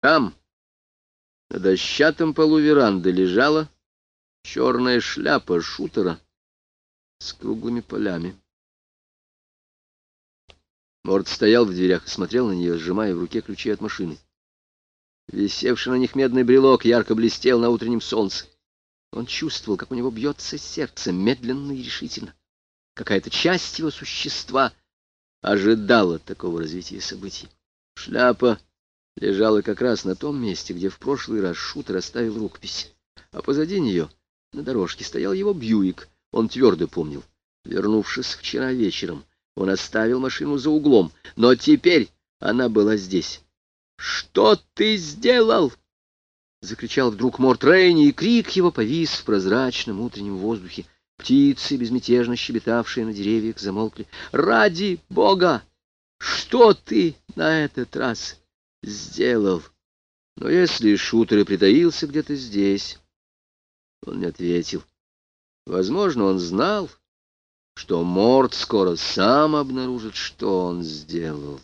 Там, на дощатом полу веранды, лежала черная шляпа шутера с круглыми полями. Морд стоял в дверях и смотрел на нее, сжимая в руке ключи от машины. Висевший на них медный брелок ярко блестел на утреннем солнце. Он чувствовал, как у него бьется сердце медленно и решительно. Какая-то часть его существа ожидала такого развития событий. Шляпа лежала как раз на том месте, где в прошлый раз шутер оставил рукопись. А позади нее, на дорожке, стоял его Бьюик. Он твердо помнил. Вернувшись вчера вечером, он оставил машину за углом, но теперь она была здесь. «Что ты сделал?» — закричал вдруг Морт Рейни, и крик его повис в прозрачном утреннем воздухе. Птицы, безмятежно щебетавшие на деревьях, замолкли. «Ради Бога! Что ты на этот раз сделал?» Но если шутер и притаился где-то здесь, он не ответил. Возможно, он знал, что Морт скоро сам обнаружит, что он сделал.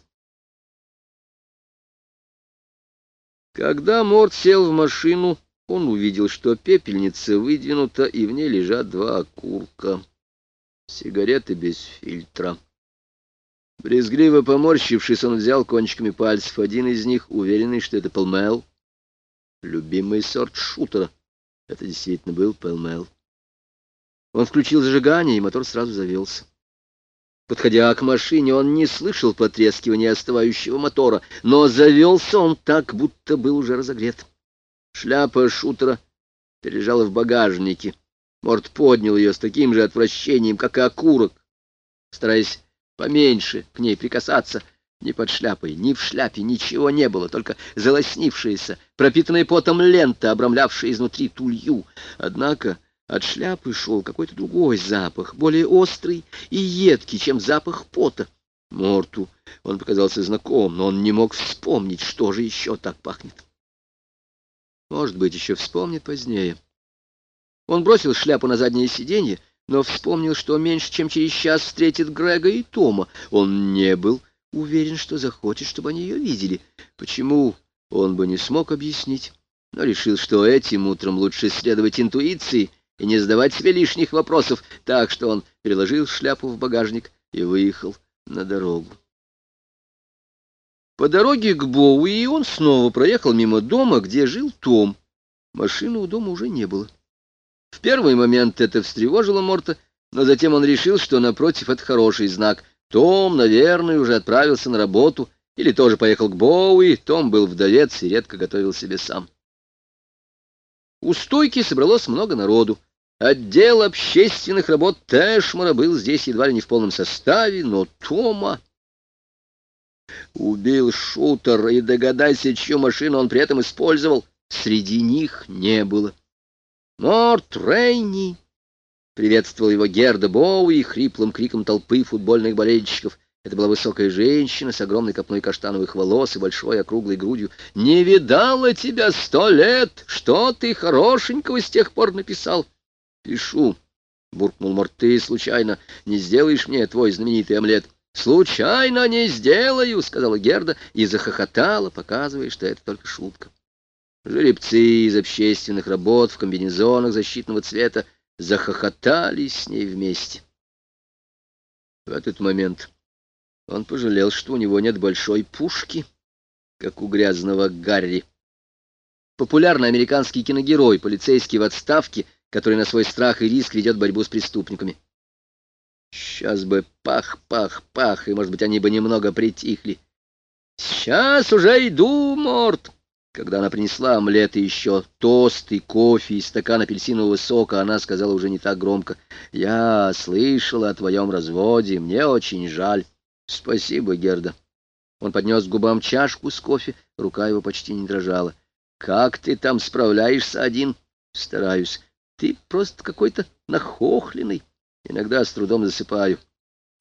Когда Морт сел в машину, он увидел, что пепельница выдвинута, и в ней лежат два окурка. Сигареты без фильтра. Брезгливо поморщившись, он взял кончиками пальцев один из них, уверенный, что это Пэлмэл. Любимый сорт шутера. Это действительно был Пэлмэл. Он включил зажигание, и мотор сразу завелся. Подходя к машине, он не слышал потрескивания остывающего мотора, но завелся он так, будто был уже разогрет. Шляпа шутера пережала в багажнике. Морд поднял ее с таким же отвращением, как и окурок, стараясь поменьше к ней прикасаться. Ни под шляпой, ни в шляпе ничего не было, только залоснившаяся, пропитанная потом лента, обрамлявшая изнутри тулью. Однако от шляпы шел какой-то другой запах, более острый и едкий, чем запах пота. Морту он показался знаком, но он не мог вспомнить, что же еще так пахнет. Может быть, еще вспомнит позднее. Он бросил шляпу на заднее сиденье, но вспомнил, что меньше чем через час встретит Грега и Тома. Он не был уверен, что захочет, чтобы они ее видели. Почему, он бы не смог объяснить, но решил, что этим утром лучше следовать интуиции и не задавать себе лишних вопросов, так что он переложил шляпу в багажник и выехал на дорогу. По дороге к Боуи он снова проехал мимо дома, где жил Том. Машины у дома уже не было. В первый момент это встревожило Морта, но затем он решил, что напротив это хороший знак. Том, наверное, уже отправился на работу или тоже поехал к Боуи. Том был вдовец и редко готовил себе сам. У стойки собралось много народу. Отдел общественных работ Тэшмара был здесь едва ли не в полном составе, но Тома... Убил шутер, и догадайся, чью машину он при этом использовал. Среди них не было. Морт Рейни! Приветствовал его Герда Боуи хриплым криком толпы футбольных болельщиков. Это была высокая женщина с огромной копной каштановых волос и большой округлой грудью. «Не видала тебя сто лет! Что ты хорошенького с тех пор написал?» «Пишу», — буркнул Морты случайно, — «не сделаешь мне твой знаменитый омлет?» «Случайно не сделаю», — сказала Герда и захохотала, показывая, что это только шутка. Жеребцы из общественных работ в комбинезонах защитного цвета захохотали с ней вместе. В этот момент он пожалел, что у него нет большой пушки, как у грязного Гарри. Популярный американский киногерой, полицейский в отставке — который на свой страх и риск ведет борьбу с преступниками. Сейчас бы пах-пах-пах, и, может быть, они бы немного притихли. «Сейчас уже иду, Морт!» Когда она принесла омлет и еще тост и кофе и стакан апельсинового сока, она сказала уже не так громко. «Я слышала о твоем разводе, мне очень жаль». «Спасибо, Герда». Он поднес к губам чашку с кофе, рука его почти не дрожала. «Как ты там справляешься один?» «Стараюсь. Ты просто какой-то нахохленный. Иногда с трудом засыпаю.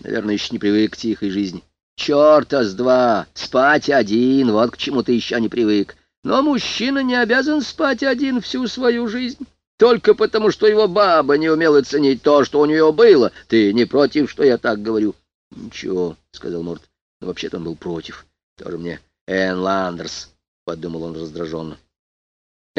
Наверное, еще не привык к тихой жизни. Черта с два! Спать один, вот к чему ты еще не привык. Но мужчина не обязан спать один всю свою жизнь. Только потому, что его баба не умела ценить то, что у нее было. Ты не против, что я так говорю? — Ничего, — сказал Морт. Но вообще-то он был против. Тоже мне Энн Ландерс. подумал он раздраженно.